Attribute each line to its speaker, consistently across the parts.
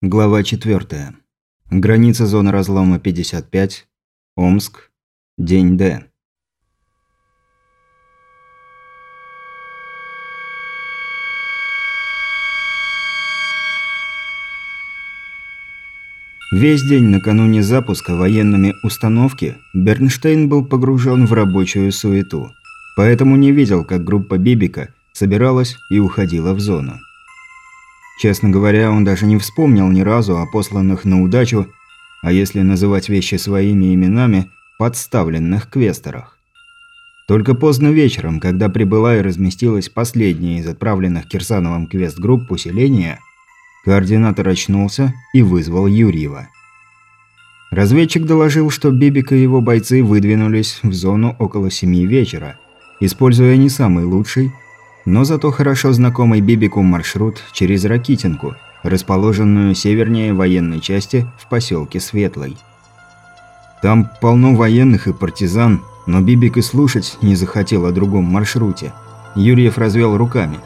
Speaker 1: Глава 4. Граница зоны разлома 55. Омск. День Д. Весь день накануне запуска военными установки Бернштейн был погружен в рабочую суету, поэтому не видел, как группа Бибика собиралась и уходила в зону. Честно говоря, он даже не вспомнил ни разу о посланных на удачу, а если называть вещи своими именами, подставленных квесторах. Только поздно вечером, когда прибыла и разместилась последняя из отправленных Кирсановым квест-групп усиления, координатор очнулся и вызвал Юрьева. Разведчик доложил, что Бибик и его бойцы выдвинулись в зону около семи вечера, используя не самый лучший, но зато хорошо знакомый Бибику маршрут через Ракитинку, расположенную севернее военной части в поселке Светлый. Там полно военных и партизан, но Бибик и слушать не захотел о другом маршруте. Юрьев развел руками.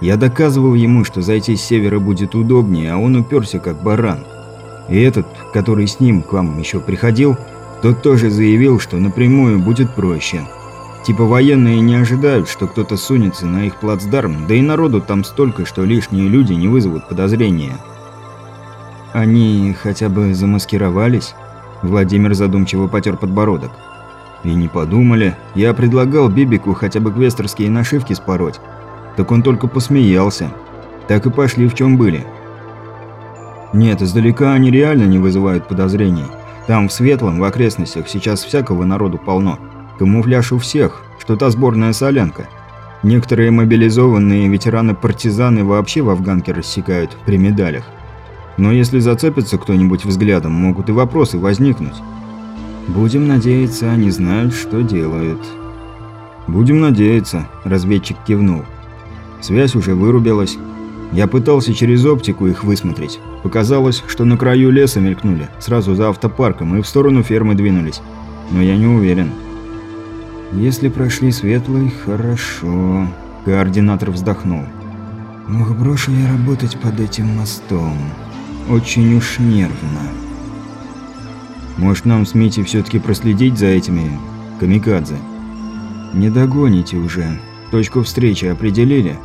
Speaker 1: Я доказывал ему, что зайти с севера будет удобнее, а он уперся как баран. И этот, который с ним к вам еще приходил, тот тоже заявил, что напрямую будет проще. Типа военные не ожидают, что кто-то сунется на их плацдарм, да и народу там столько, что лишние люди не вызовут подозрения. Они хотя бы замаскировались? Владимир задумчиво потер подбородок. И не подумали. Я предлагал Бибику хотя бы квестерские нашивки спороть. Так он только посмеялся. Так и пошли в чем были. Нет, издалека они реально не вызывают подозрений. Там, в Светлом, в окрестностях, сейчас всякого народу полно. Камуфляж у всех, что та сборная солянка. Некоторые мобилизованные ветераны-партизаны вообще в афганке рассекают при медалях. Но если зацепится кто-нибудь взглядом, могут и вопросы возникнуть. Будем надеяться, они знают, что делают. Будем надеяться, разведчик кивнул. Связь уже вырубилась. Я пытался через оптику их высмотреть. Показалось, что на краю леса мелькнули, сразу за автопарком, и в сторону фермы двинулись. Но я не уверен. Если прошли светлый, хорошо. Координатор вздохнул. Ох, брошу я работать под этим мостом. Очень уж нервно. Может, нам с Мити все-таки проследить за этими камикадзе? Не догоните уже. Точку встречи определили?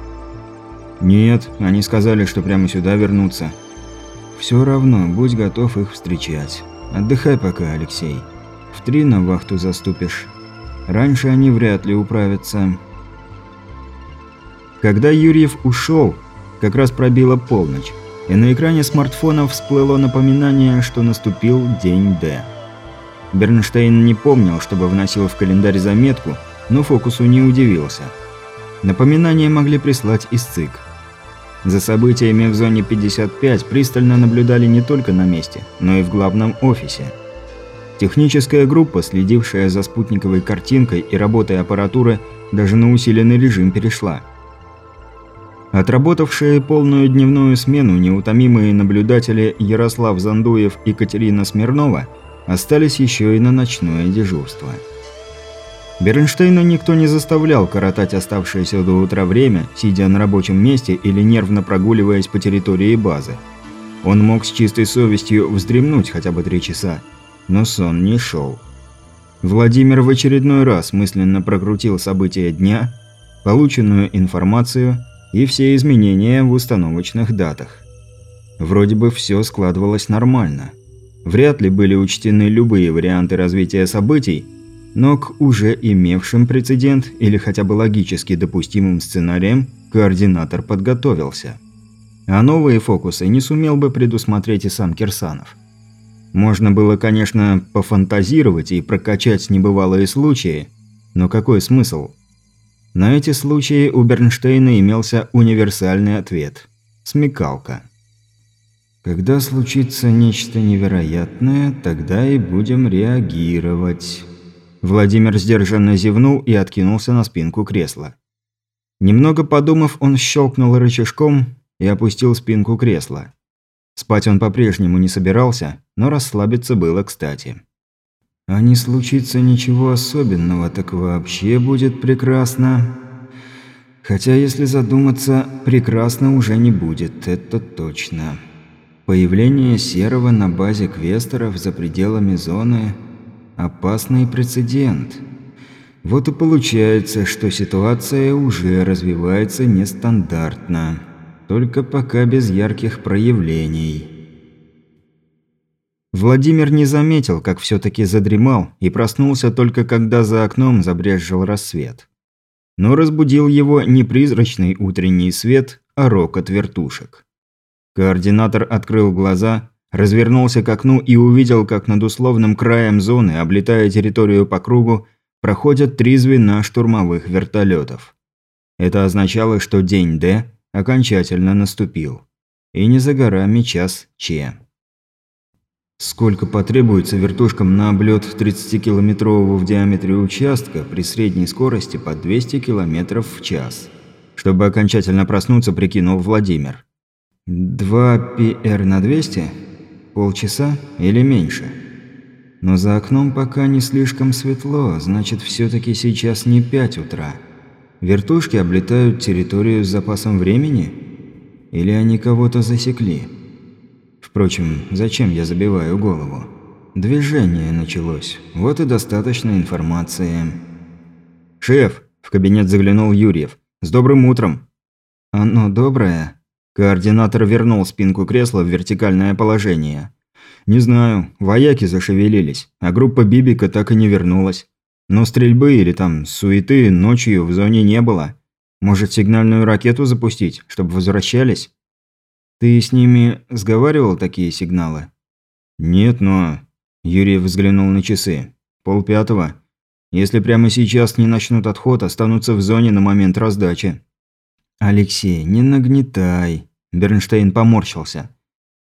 Speaker 1: Нет, они сказали, что прямо сюда вернутся. Все равно, будь готов их встречать. Отдыхай пока, Алексей. В три на вахту заступишь. Раньше они вряд ли управятся. Когда Юрьев ушел, как раз пробила полночь, и на экране смартфона всплыло напоминание, что наступил день Д. Бернштейн не помнил, чтобы вносил в календарь заметку, но фокусу не удивился. Напоминания могли прислать из ЦИК. За событиями в зоне 55 пристально наблюдали не только на месте, но и в главном офисе – Техническая группа, следившая за спутниковой картинкой и работой аппаратуры, даже на усиленный режим перешла. Отработавшие полную дневную смену неутомимые наблюдатели Ярослав Зандуев и Катерина Смирнова остались еще и на ночное дежурство. Бернштейна никто не заставлял коротать оставшееся до утра время, сидя на рабочем месте или нервно прогуливаясь по территории базы. Он мог с чистой совестью вздремнуть хотя бы три часа, но сон не шел. Владимир в очередной раз мысленно прокрутил события дня, полученную информацию и все изменения в установочных датах. Вроде бы все складывалось нормально. Вряд ли были учтены любые варианты развития событий, но к уже имевшим прецедент или хотя бы логически допустимым сценариям координатор подготовился. А новые фокусы не сумел бы предусмотреть и сам Кирсанов. Можно было, конечно, пофантазировать и прокачать небывалые случаи, но какой смысл? На эти случаи у Бернштейна имелся универсальный ответ – смекалка. Когда случится нечто невероятное, тогда и будем реагировать. Владимир сдержанно зевнул и откинулся на спинку кресла. Немного подумав, он щелкнул рычажком и опустил спинку кресла. Спать он по-прежнему не собирался, но расслабиться было кстати. А не случится ничего особенного, так вообще будет прекрасно. Хотя, если задуматься, прекрасно уже не будет, это точно. Появление серого на базе квестеров за пределами зоны – опасный прецедент. Вот и получается, что ситуация уже развивается нестандартно, только пока без ярких проявлений. Владимир не заметил, как все-таки задремал, и проснулся только когда за окном забрезжил рассвет. Но разбудил его не призрачный утренний свет, а рокот вертушек. Координатор открыл глаза, развернулся к окну и увидел, как над условным краем зоны, облетая территорию по кругу, проходят три звена штурмовых вертолетов. Это означало, что день Д окончательно наступил. И не за горами час Ч. Сколько потребуется вертушкам на облет 30-километрового в диаметре участка при средней скорости по 200 км в час? Чтобы окончательно проснуться, прикинул Владимир. 2 ПР на 200? Полчаса или меньше? Но за окном пока не слишком светло, значит, все таки сейчас не 5 утра. Вертушки облетают территорию с запасом времени? Или они кого-то засекли? Впрочем, зачем я забиваю голову? Движение началось. Вот и достаточно информации. «Шеф!» – в кабинет заглянул Юрьев. «С добрым утром!» «Оно доброе?» Координатор вернул спинку кресла в вертикальное положение. «Не знаю, вояки зашевелились, а группа Бибика так и не вернулась. Но стрельбы или там суеты ночью в зоне не было. Может, сигнальную ракету запустить, чтобы возвращались?» «Ты с ними сговаривал такие сигналы?» «Нет, но...» Юрий взглянул на часы. «Полпятого. Если прямо сейчас не начнут отход, останутся в зоне на момент раздачи». «Алексей, не нагнетай», – Бернштейн поморщился.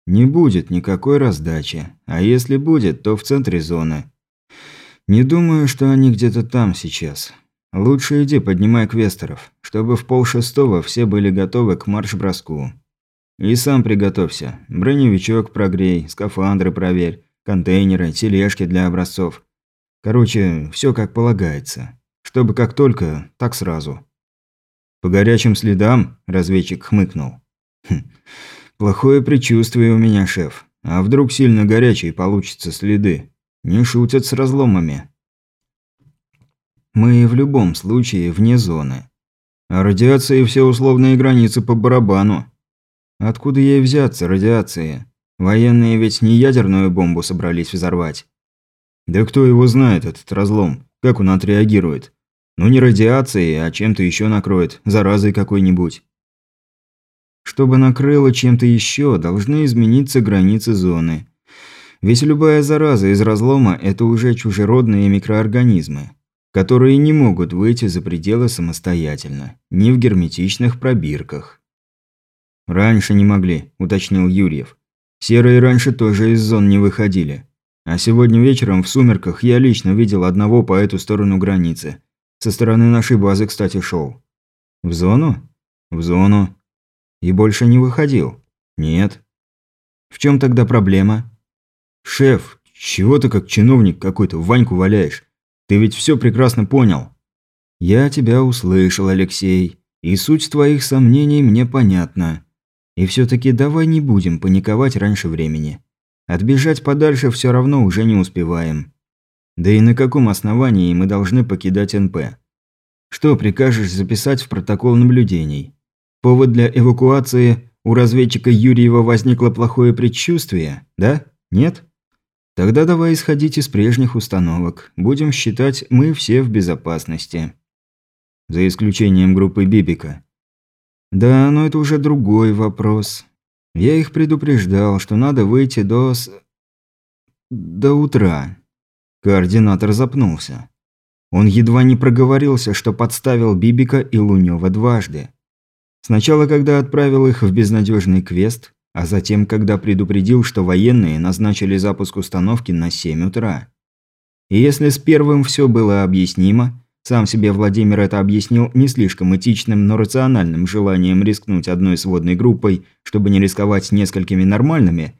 Speaker 1: «Не будет никакой раздачи. А если будет, то в центре зоны. Не думаю, что они где-то там сейчас. Лучше иди поднимай квестеров, чтобы в полшестого все были готовы к марш-броску». И сам приготовься. Броневичок прогрей, скафандры проверь, контейнеры, тележки для образцов. Короче, все как полагается. Чтобы как только, так сразу. По горячим следам, разведчик хмыкнул. Хм, плохое предчувствие у меня, шеф. А вдруг сильно горячие получатся следы? Не шутят с разломами. Мы в любом случае вне зоны. А и все условные границы по барабану. Откуда ей взяться, радиации? Военные ведь не ядерную бомбу собрались взорвать. Да кто его знает, этот разлом? Как он отреагирует? Ну не радиацией, а чем-то еще накроет, заразой какой-нибудь. Чтобы накрыло чем-то еще, должны измениться границы зоны. Ведь любая зараза из разлома – это уже чужеродные микроорганизмы, которые не могут выйти за пределы самостоятельно, ни в герметичных пробирках. «Раньше не могли», – уточнил Юрьев. «Серые раньше тоже из зон не выходили. А сегодня вечером в сумерках я лично видел одного по эту сторону границы. Со стороны нашей базы, кстати, шел. В зону? В зону. И больше не выходил? Нет. В чем тогда проблема? Шеф, чего ты как чиновник какой-то Ваньку валяешь? Ты ведь все прекрасно понял. Я тебя услышал, Алексей. И суть твоих сомнений мне понятна. И все-таки давай не будем паниковать раньше времени. Отбежать подальше все равно уже не успеваем. Да и на каком основании мы должны покидать НП? Что прикажешь записать в протокол наблюдений? Повод для эвакуации у разведчика Юрьева возникло плохое предчувствие, да? Нет? Тогда давай исходить из прежних установок. Будем считать, мы все в безопасности. За исключением группы Бибика. Да, но это уже другой вопрос. Я их предупреждал, что надо выйти до... С... до утра. Координатор запнулся. Он едва не проговорился, что подставил Бибика и Лунёва дважды. Сначала, когда отправил их в безнадежный квест, а затем, когда предупредил, что военные назначили запуск установки на 7 утра. И если с первым все было объяснимо, сам себе Владимир это объяснил не слишком этичным, но рациональным желанием рискнуть одной сводной группой, чтобы не рисковать несколькими нормальными,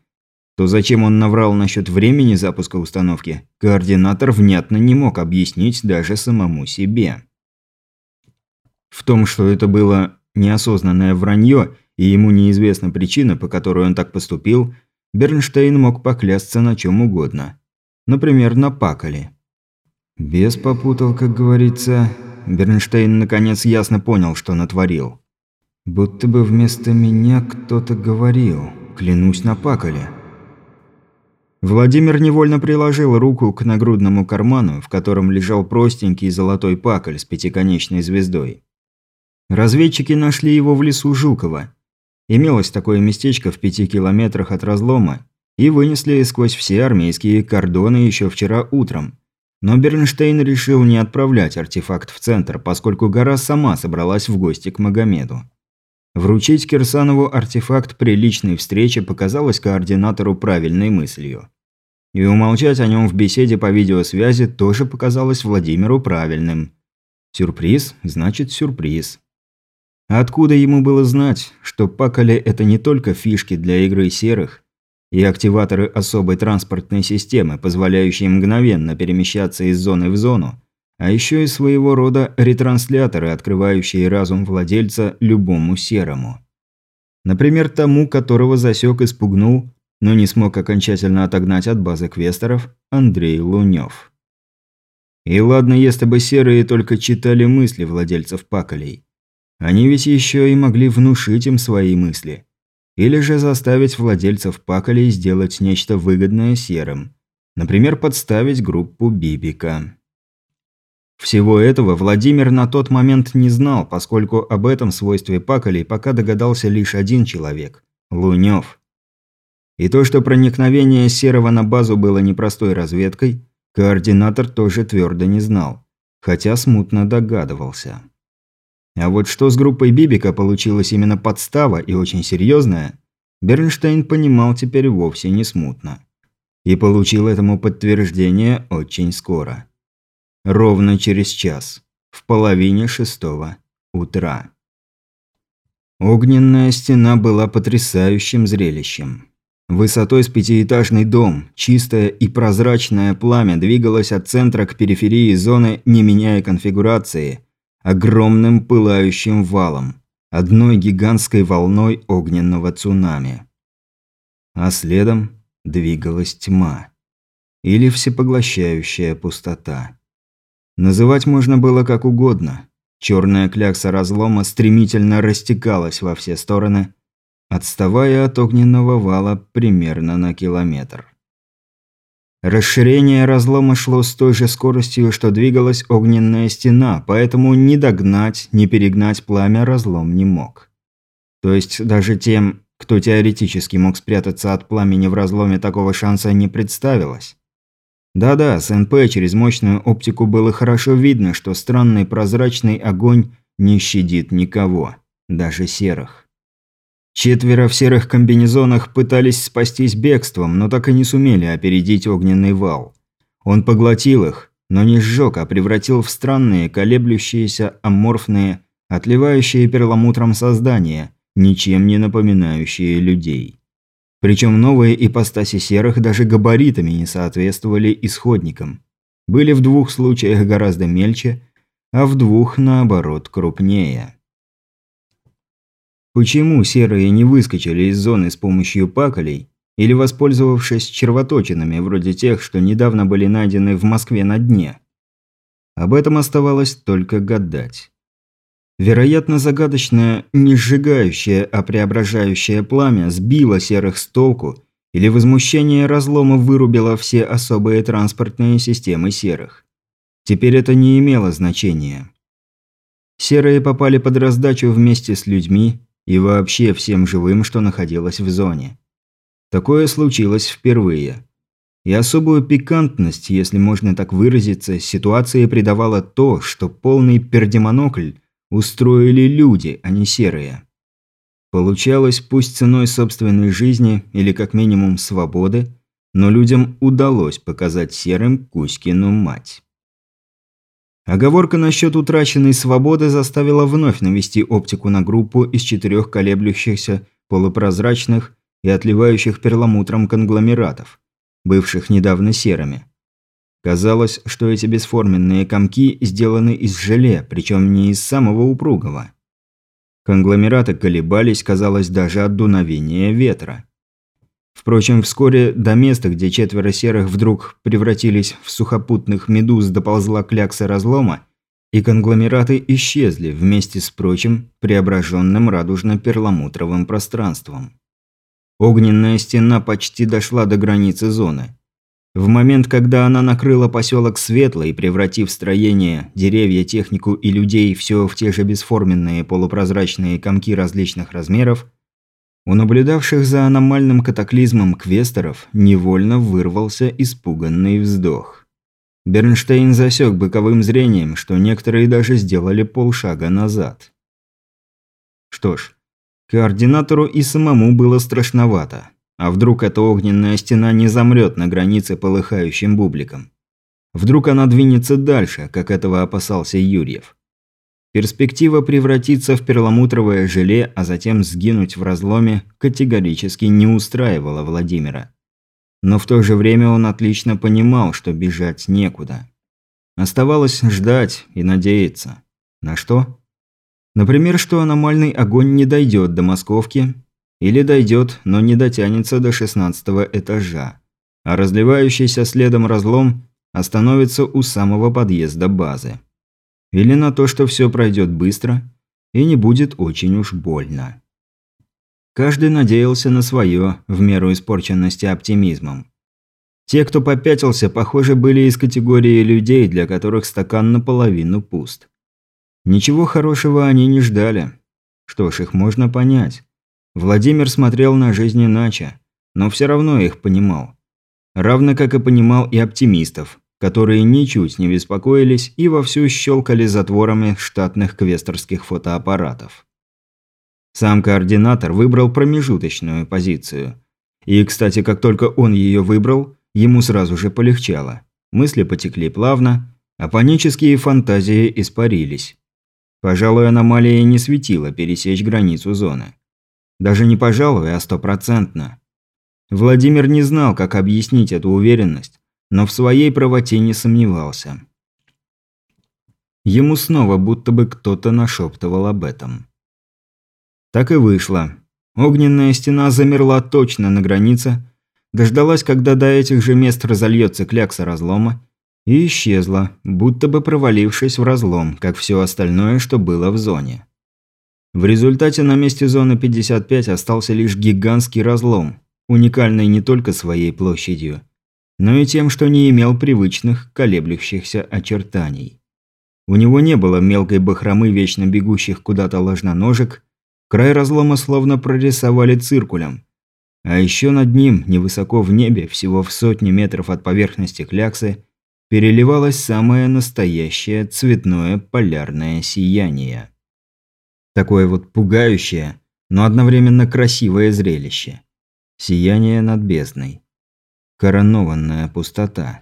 Speaker 1: то зачем он наврал насчет времени запуска установки, координатор внятно не мог объяснить даже самому себе. В том, что это было неосознанное вранье, и ему неизвестна причина, по которой он так поступил, Бернштейн мог поклясться на чем угодно. Например, на Паколе. Без попутал, как говорится. Бернштейн наконец ясно понял, что натворил. Будто бы вместо меня кто-то говорил. Клянусь на Паколе. Владимир невольно приложил руку к нагрудному карману, в котором лежал простенький золотой пакль с пятиконечной звездой. Разведчики нашли его в лесу Жукова. Имелось такое местечко в пяти километрах от разлома, и вынесли сквозь все армейские кордоны еще вчера утром. Но Бернштейн решил не отправлять артефакт в центр, поскольку гора сама собралась в гости к Магомеду. Вручить Кирсанову артефакт при личной встрече показалось координатору правильной мыслью. И умолчать о нем в беседе по видеосвязи тоже показалось Владимиру правильным. Сюрприз значит сюрприз. Откуда ему было знать, что Пакале – это не только фишки для игры серых и активаторы особой транспортной системы, позволяющие мгновенно перемещаться из зоны в зону, а еще и своего рода ретрансляторы, открывающие разум владельца любому серому. Например, тому, которого засек и спугнул, но не смог окончательно отогнать от базы квесторов Андрей Лунёв. И ладно, если бы серые только читали мысли владельцев паколей. Они ведь еще и могли внушить им свои мысли. Или же заставить владельцев паколей сделать нечто выгодное серым. Например, подставить группу Бибика. Всего этого Владимир на тот момент не знал, поскольку об этом свойстве паколей пока догадался лишь один человек – Лунёв. И то, что проникновение Серого на базу было непростой разведкой, координатор тоже твердо не знал, хотя смутно догадывался. А вот что с группой Бибика получилось именно подстава и очень серьезная, Бернштейн понимал теперь вовсе не смутно. И получил этому подтверждение очень скоро. Ровно через час, в половине шестого утра. Огненная стена была потрясающим зрелищем. Высотой с пятиэтажный дом, чистое и прозрачное пламя двигалось от центра к периферии зоны, не меняя конфигурации, огромным пылающим валом, одной гигантской волной огненного цунами. А следом двигалась тьма. Или всепоглощающая пустота. Называть можно было как угодно. Черная клякса разлома стремительно растекалась во все стороны, отставая от огненного вала примерно на километр. Расширение разлома шло с той же скоростью, что двигалась огненная стена, поэтому ни догнать, ни перегнать пламя разлом не мог. То есть даже тем, кто теоретически мог спрятаться от пламени в разломе, такого шанса не представилось. Да-да, с НП через мощную оптику было хорошо видно, что странный прозрачный огонь не щадит никого, даже серых. Четверо в серых комбинезонах пытались спастись бегством, но так и не сумели опередить огненный вал. Он поглотил их, но не сжег, а превратил в странные, колеблющиеся, аморфные, отливающие перламутром создания, ничем не напоминающие людей. Причем новые ипостаси серых даже габаритами не соответствовали исходникам. Были в двух случаях гораздо мельче, а в двух, наоборот, крупнее. Почему серые не выскочили из зоны с помощью паколей или воспользовавшись червоточинами, вроде тех, что недавно были найдены в Москве на дне? Об этом оставалось только гадать. Вероятно, загадочное не сжигающее, а преображающее пламя сбило серых с толку, или возмущение разлома вырубило все особые транспортные системы серых. Теперь это не имело значения. Серые попали под раздачу вместе с людьми, и вообще всем живым, что находилось в зоне. Такое случилось впервые. И особую пикантность, если можно так выразиться, ситуации придавало то, что полный пердемонокль устроили люди, а не серые. Получалось, пусть ценой собственной жизни или как минимум свободы, но людям удалось показать серым Кузькину мать. Оговорка насчет утраченной свободы заставила вновь навести оптику на группу из четырех колеблющихся, полупрозрачных и отливающих перламутром конгломератов, бывших недавно серыми. Казалось, что эти бесформенные комки сделаны из желе, причем не из самого упругого. Конгломераты колебались, казалось, даже от дуновения ветра. Впрочем, вскоре до места, где четверо серых вдруг превратились в сухопутных медуз, доползла клякса разлома, и конгломераты исчезли вместе с прочим преображенным радужно-перламутровым пространством. Огненная стена почти дошла до границы зоны. В момент, когда она накрыла поселок Светлый, превратив строение, деревья, технику и людей все в те же бесформенные полупрозрачные комки различных размеров, у наблюдавших за аномальным катаклизмом квестеров невольно вырвался испуганный вздох. Бернштейн засек боковым зрением, что некоторые даже сделали полшага назад. Что ж, координатору и самому было страшновато. А вдруг эта огненная стена не замрет на границе полыхающим бубликом? Вдруг она двинется дальше, как этого опасался Юрьев? Перспектива превратиться в перламутровое желе, а затем сгинуть в разломе, категорически не устраивала Владимира. Но в то же время он отлично понимал, что бежать некуда. Оставалось ждать и надеяться. На что? Например, что аномальный огонь не дойдет до Московки, или дойдет, но не дотянется до шестнадцатого этажа, а разливающийся следом разлом остановится у самого подъезда базы. Или на то, что все пройдет быстро и не будет очень уж больно. Каждый надеялся на свое, в меру испорченности оптимизмом. Те, кто попятился, похоже, были из категории людей, для которых стакан наполовину пуст. Ничего хорошего они не ждали. Что ж, их можно понять. Владимир смотрел на жизнь иначе, но все равно их понимал. Равно как и понимал и оптимистов, которые ничуть не беспокоились и вовсю щелкали затворами штатных квесторских фотоаппаратов. Сам координатор выбрал промежуточную позицию. И, кстати, как только он ее выбрал, ему сразу же полегчало. Мысли потекли плавно, а панические фантазии испарились. Пожалуй, аномалия не светила пересечь границу зоны. Даже не пожалуй, а стопроцентно. Владимир не знал, как объяснить эту уверенность, но в своей правоте не сомневался. Ему снова будто бы кто-то нашептывал об этом. Так и вышло. Огненная стена замерла точно на границе, дождалась, когда до этих же мест разольется клякса разлома, и исчезла, будто бы провалившись в разлом, как все остальное, что было в зоне. В результате на месте зоны 55 остался лишь гигантский разлом, уникальный не только своей площадью – но и тем, что не имел привычных колеблющихся очертаний. У него не было мелкой бахромы вечно бегущих куда-то ложноножек, край разлома словно прорисовали циркулем. А еще над ним, невысоко в небе, всего в сотни метров от поверхности кляксы, переливалось самое настоящее цветное полярное сияние. Такое вот пугающее, но одновременно красивое зрелище. Сияние над бездной коронованная пустота.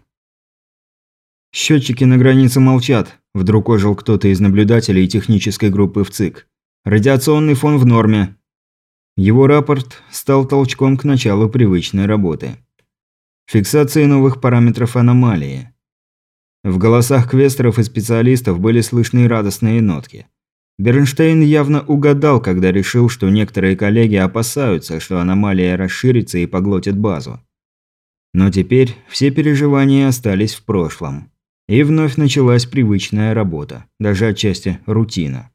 Speaker 1: «Счетчики на границе молчат», – вдруг ожил кто-то из наблюдателей технической группы в ЦИК. «Радиационный фон в норме». Его рапорт стал толчком к началу привычной работы. Фиксации новых параметров аномалии. В голосах квестеров и специалистов были слышны радостные нотки. Бернштейн явно угадал, когда решил, что некоторые коллеги опасаются, что аномалия расширится и поглотит базу. Но теперь все переживания остались в прошлом. И вновь началась привычная работа, даже отчасти рутина.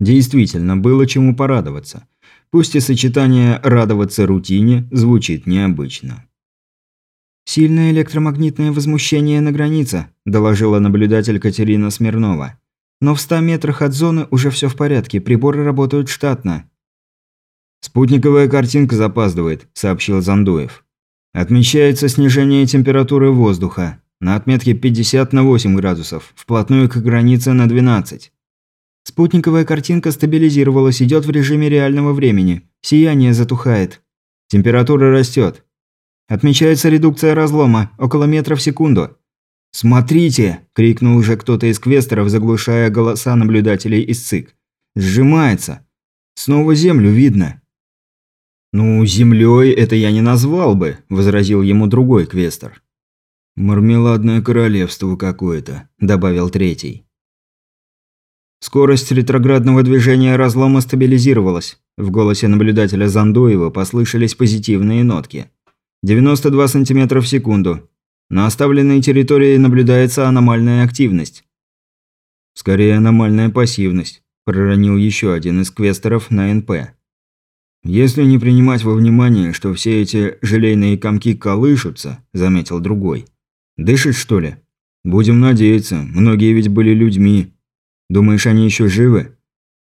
Speaker 1: Действительно, было чему порадоваться. Пусть и сочетание «радоваться рутине» звучит необычно. «Сильное электромагнитное возмущение на границе», – доложила наблюдатель Катерина Смирнова. «Но в 100 метрах от зоны уже все в порядке, приборы работают штатно». «Спутниковая картинка запаздывает», – сообщил Зандуев. Отмечается снижение температуры воздуха на отметке 50 на 8 градусов, вплотную к границе на 12. Спутниковая картинка стабилизировалась, идет в режиме реального времени. Сияние затухает. Температура растет. Отмечается редукция разлома, около метра в секунду. «Смотрите!» – крикнул уже кто-то из квестеров, заглушая голоса наблюдателей из ЦИК. «Сжимается! Снова землю видно!» «Ну, землей это я не назвал бы», – возразил ему другой квестер. «Мармеладное королевство какое-то», – добавил третий. Скорость ретроградного движения разлома стабилизировалась. В голосе наблюдателя Зандуева послышались позитивные нотки. 92 см в секунду. На оставленной территории наблюдается аномальная активность. Скорее, аномальная пассивность, проронил еще один из квестеров на НП. Если не принимать во внимание, что все эти желейные комки колышутся, заметил другой. Дышит, что ли? Будем надеяться, многие ведь были людьми. Думаешь, они еще живы?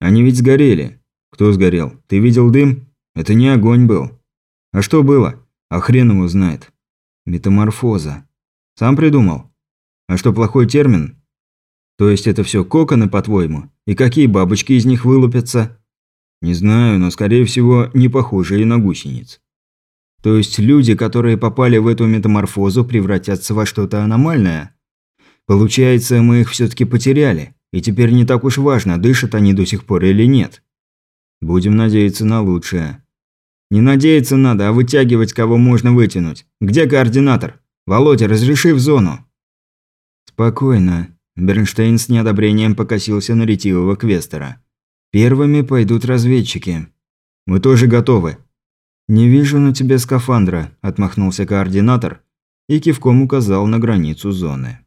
Speaker 1: Они ведь сгорели. Кто сгорел? Ты видел дым? Это не огонь был. А что было? А хрен его знает. Метаморфоза. Сам придумал? А что, плохой термин? То есть это все коконы, по-твоему? И какие бабочки из них вылупятся? Не знаю, но скорее всего не похожие на гусениц. То есть люди, которые попали в эту метаморфозу, превратятся во что-то аномальное? Получается, мы их все-таки потеряли. И теперь не так уж важно, дышат они до сих пор или нет. Будем надеяться на лучшее. Не надеяться надо, а вытягивать, кого можно вытянуть. Где координатор? Володя, разреши в зону. Спокойно. Бернштейн с неодобрением покосился на ретивого квестера. Первыми пойдут разведчики. Мы тоже готовы. Не вижу на тебе скафандра, отмахнулся координатор и кивком указал на границу зоны.